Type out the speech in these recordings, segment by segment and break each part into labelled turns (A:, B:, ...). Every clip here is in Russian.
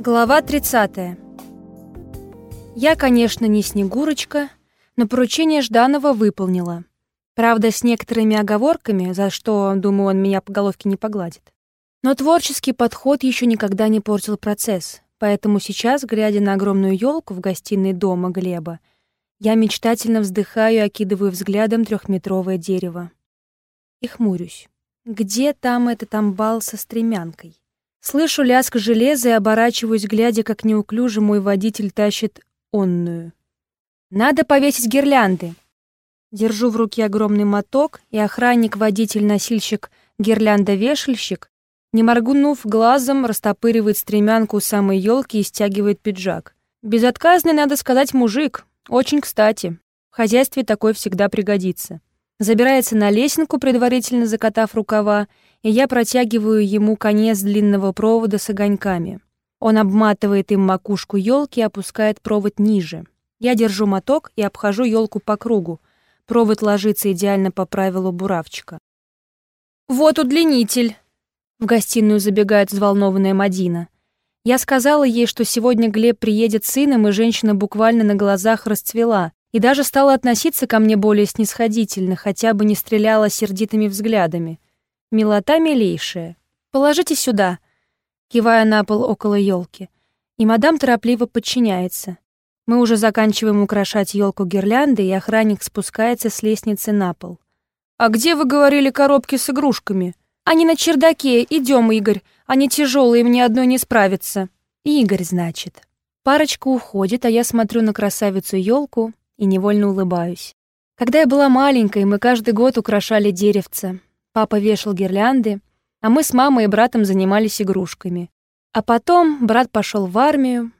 A: Глава 30. Я, конечно, не Снегурочка, но поручение Жданова выполнила. Правда, с некоторыми оговорками, за что, думаю, он меня по головке не погладит. Но творческий подход еще никогда не портил процесс, поэтому сейчас, глядя на огромную елку в гостиной дома Глеба, я мечтательно вздыхаю и окидываю взглядом трехметровое дерево. И хмурюсь. Где там этот амбал со стремянкой? Слышу лязг железа и оборачиваюсь, глядя, как неуклюже мой водитель тащит онную. «Надо повесить гирлянды!» Держу в руке огромный моток, и охранник-водитель-носильщик гирлянда-вешальщик, не моргнув глазом, растопыривает стремянку у самой елки и стягивает пиджак. Безотказный, надо сказать, мужик. Очень кстати. В хозяйстве такой всегда пригодится. Забирается на лесенку, предварительно закатав рукава, и я протягиваю ему конец длинного провода с огоньками. Он обматывает им макушку елки и опускает провод ниже. Я держу моток и обхожу елку по кругу. Провод ложится идеально по правилу буравчика. «Вот удлинитель!» В гостиную забегает взволнованная Мадина. Я сказала ей, что сегодня Глеб приедет с сыном, и женщина буквально на глазах расцвела и даже стала относиться ко мне более снисходительно, хотя бы не стреляла сердитыми взглядами. Милота милейшая. Положите сюда, кивая на пол около елки. И мадам торопливо подчиняется. Мы уже заканчиваем украшать елку гирлянды, и охранник спускается с лестницы на пол. «А где, вы говорили, коробки с игрушками?» «Они на чердаке. Идем, Игорь. Они тяжелые, мне одной не справиться». «Игорь, значит». Парочка уходит, а я смотрю на красавицу елку и невольно улыбаюсь. Когда я была маленькой, мы каждый год украшали деревца. Папа вешал гирлянды, а мы с мамой и братом занимались игрушками. А потом брат пошел в армию,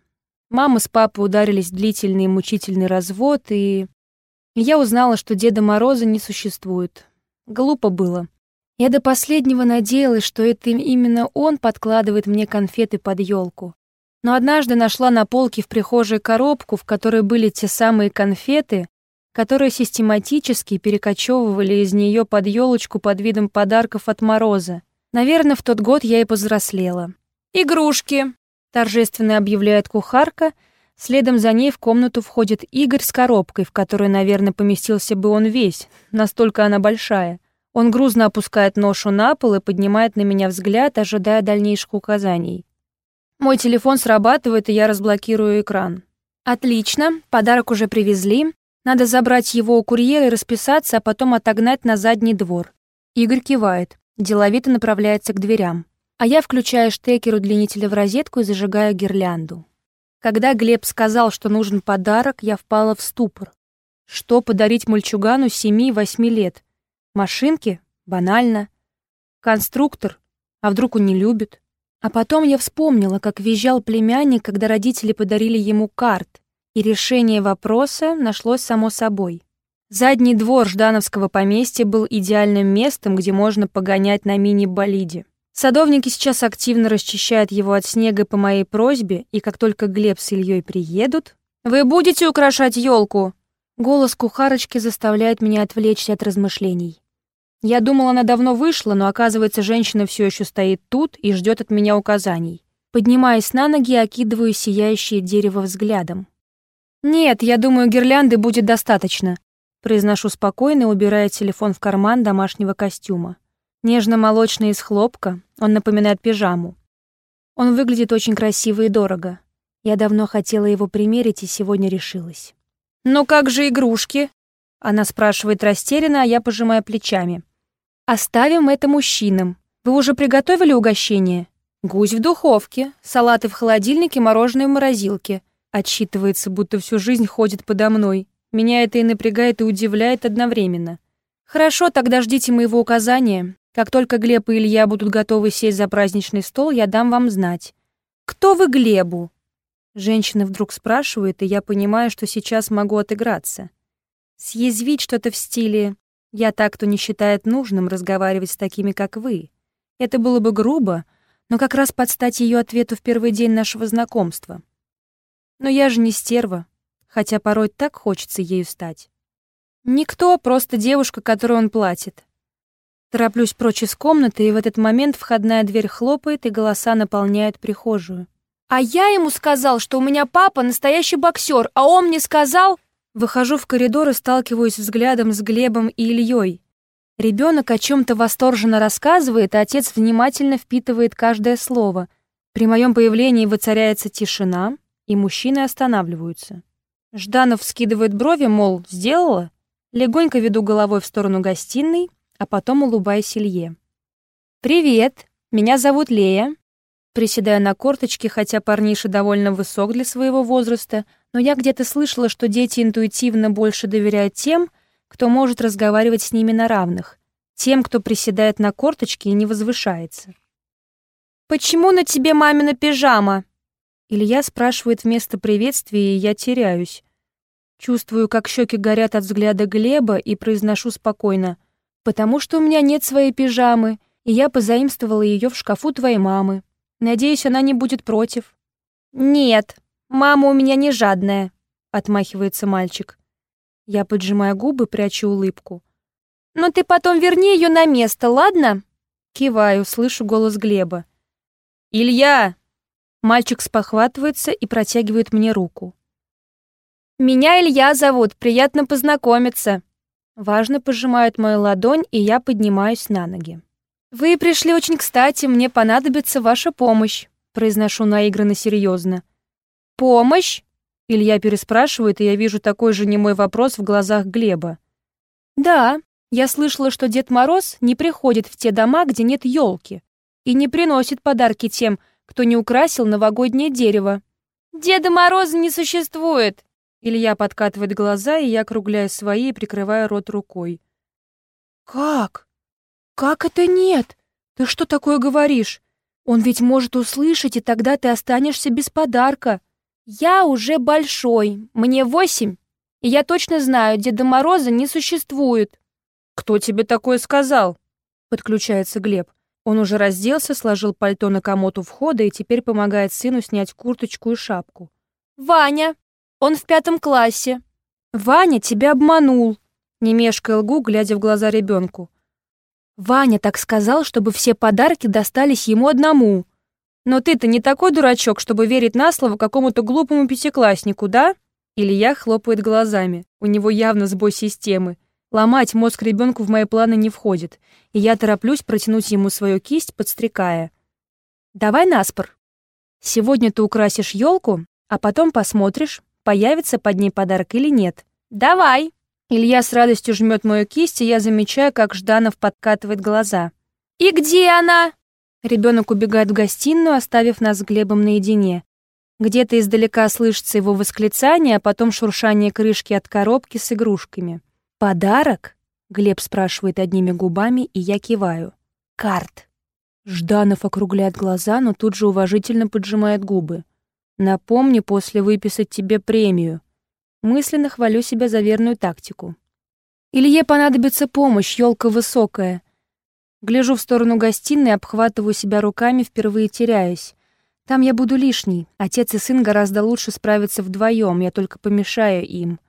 A: мама с папой ударились в длительный и мучительный развод, и... я узнала, что Деда Мороза не существует. Глупо было. Я до последнего надеялась, что это именно он подкладывает мне конфеты под елку. Но однажды нашла на полке в прихожей коробку, в которой были те самые конфеты, которые систематически перекочевывали из нее под елочку под видом подарков от Мороза. Наверное, в тот год я и повзрослела. «Игрушки!» — торжественно объявляет кухарка. Следом за ней в комнату входит Игорь с коробкой, в которой, наверное, поместился бы он весь, настолько она большая. Он грузно опускает ношу на пол и поднимает на меня взгляд, ожидая дальнейших указаний. Мой телефон срабатывает, и я разблокирую экран. Отлично, подарок уже привезли. Надо забрать его у курьера и расписаться, а потом отогнать на задний двор. Игорь кивает, деловито направляется к дверям. А я включаю штекер удлинителя в розетку и зажигаю гирлянду. Когда Глеб сказал, что нужен подарок, я впала в ступор. Что подарить мальчугану 7-8 лет? Машинки? Банально. Конструктор? А вдруг он не любит? А потом я вспомнила, как визжал племянник, когда родители подарили ему карт и решение вопроса нашлось само собой. Задний двор Ждановского поместья был идеальным местом, где можно погонять на мини-болиде. Садовники сейчас активно расчищают его от снега по моей просьбе, и как только Глеб с Ильей приедут... «Вы будете украшать елку?» Голос кухарочки заставляет меня отвлечься от размышлений. Я думала, она давно вышла, но оказывается, женщина все еще стоит тут и ждет от меня указаний. Поднимаясь на ноги, окидываю сияющее дерево взглядом. «Нет, я думаю, гирлянды будет достаточно», — произношу спокойно, убирая телефон в карман домашнего костюма. Нежно-молочный из хлопка, он напоминает пижаму. Он выглядит очень красиво и дорого. Я давно хотела его примерить и сегодня решилась. «Ну как же игрушки?» Она спрашивает растерянно, а я пожимаю плечами. «Оставим это мужчинам. Вы уже приготовили угощение?» «Гусь в духовке, салаты в холодильнике, мороженое в морозилке. Отсчитывается, будто всю жизнь ходит подо мной. Меня это и напрягает, и удивляет одновременно. Хорошо, тогда ждите моего указания. Как только Глеб и Илья будут готовы сесть за праздничный стол, я дам вам знать. Кто вы Глебу? Женщина вдруг спрашивает, и я понимаю, что сейчас могу отыграться. Съязвить что-то в стиле «Я так, кто не считает нужным разговаривать с такими, как вы». Это было бы грубо, но как раз под стать ее ответу в первый день нашего знакомства. Но я же не стерва, хотя порой так хочется ею стать. Никто, просто девушка, которую он платит. Тороплюсь прочь из комнаты, и в этот момент входная дверь хлопает, и голоса наполняют прихожую. А я ему сказал, что у меня папа настоящий боксер, а он мне сказал... Выхожу в коридор и сталкиваюсь взглядом с Глебом и Ильей. Ребенок о чем-то восторженно рассказывает, а отец внимательно впитывает каждое слово. При моем появлении воцаряется тишина, и мужчины останавливаются. Жданов скидывает брови, мол, сделала? Легонько веду головой в сторону гостиной, а потом улыбаюсь Илье. «Привет, меня зовут Лея». Приседаю на корточки, хотя парниша довольно высок для своего возраста, но я где-то слышала, что дети интуитивно больше доверяют тем, кто может разговаривать с ними на равных, тем, кто приседает на корточки и не возвышается. «Почему на тебе мамина пижама?» Илья спрашивает вместо приветствия, и я теряюсь. Чувствую, как щеки горят от взгляда Глеба, и произношу спокойно. «Потому что у меня нет своей пижамы, и я позаимствовала ее в шкафу твоей мамы. Надеюсь, она не будет против». «Нет, мама у меня не жадная», — отмахивается мальчик. Я поджимаю губы, прячу улыбку. «Но ты потом верни ее на место, ладно?» Киваю, слышу голос Глеба. «Илья!» Мальчик спохватывается и протягивает мне руку. «Меня Илья зовут, приятно познакомиться». Важно пожимает мою ладонь, и я поднимаюсь на ноги. «Вы пришли очень кстати, мне понадобится ваша помощь», произношу наигранно серьезно. «Помощь?» Илья переспрашивает, и я вижу такой же немой вопрос в глазах Глеба. «Да, я слышала, что Дед Мороз не приходит в те дома, где нет елки, и не приносит подарки тем, кто не украсил новогоднее дерево. Деда Мороза не существует!» Илья подкатывает глаза, и я округляю свои и прикрываю рот рукой. «Как? Как это нет? Ты что такое говоришь? Он ведь может услышать, и тогда ты останешься без подарка!» «Я уже большой, мне восемь, и я точно знаю, Деда Мороза не существует».
B: «Кто тебе такое сказал?» — подключается Глеб. Он уже разделся, сложил пальто на комод у входа и теперь помогает сыну снять курточку и шапку.
A: «Ваня! Он в пятом классе!»
B: «Ваня тебя обманул!» Не мешкая лгу, глядя в глаза ребенку.
A: «Ваня так сказал, чтобы все подарки достались ему одному. Но ты-то не такой дурачок, чтобы верить на слово какому-то глупому пятикласснику, да?
B: Илья хлопает глазами. У него явно сбой системы. Ломать мозг ребенку в мои планы не входит, и я тороплюсь протянуть ему свою кисть, подстрекая. «Давай наспор. Сегодня ты украсишь елку, а потом посмотришь, появится под ней подарок или нет.
A: Давай!»
B: Илья с радостью жмет мою кисть, и я замечаю, как Жданов подкатывает глаза.
A: «И где она?»
B: Ребенок убегает в гостиную, оставив нас с Глебом наедине. Где-то издалека слышится его восклицание, а потом шуршание крышки от коробки с игрушками. «Подарок?» — Глеб спрашивает одними губами, и я киваю. «Карт». Жданов округляет глаза, но тут же уважительно поджимает губы. «Напомни после выписать тебе премию». Мысленно хвалю себя за верную тактику. Илье понадобится помощь, елка высокая. Гляжу в сторону гостиной, обхватываю себя руками, впервые теряюсь. Там я буду лишней. Отец и сын гораздо лучше справятся вдвоем, я только помешаю им.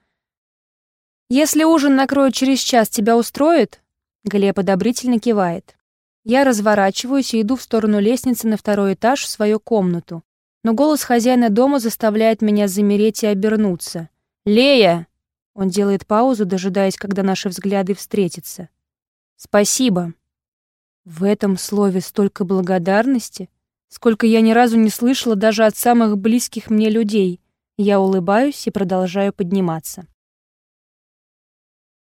B: «Если ужин накроют через час, тебя устроит?» Глеб одобрительно кивает. Я разворачиваюсь и иду в сторону лестницы на второй этаж в свою комнату. Но голос хозяина дома заставляет меня замереть и обернуться. «Лея!» Он делает паузу, дожидаясь, когда наши взгляды встретятся. «Спасибо!» В этом слове столько благодарности, сколько я ни разу не слышала даже от самых близких мне людей. Я улыбаюсь и продолжаю подниматься.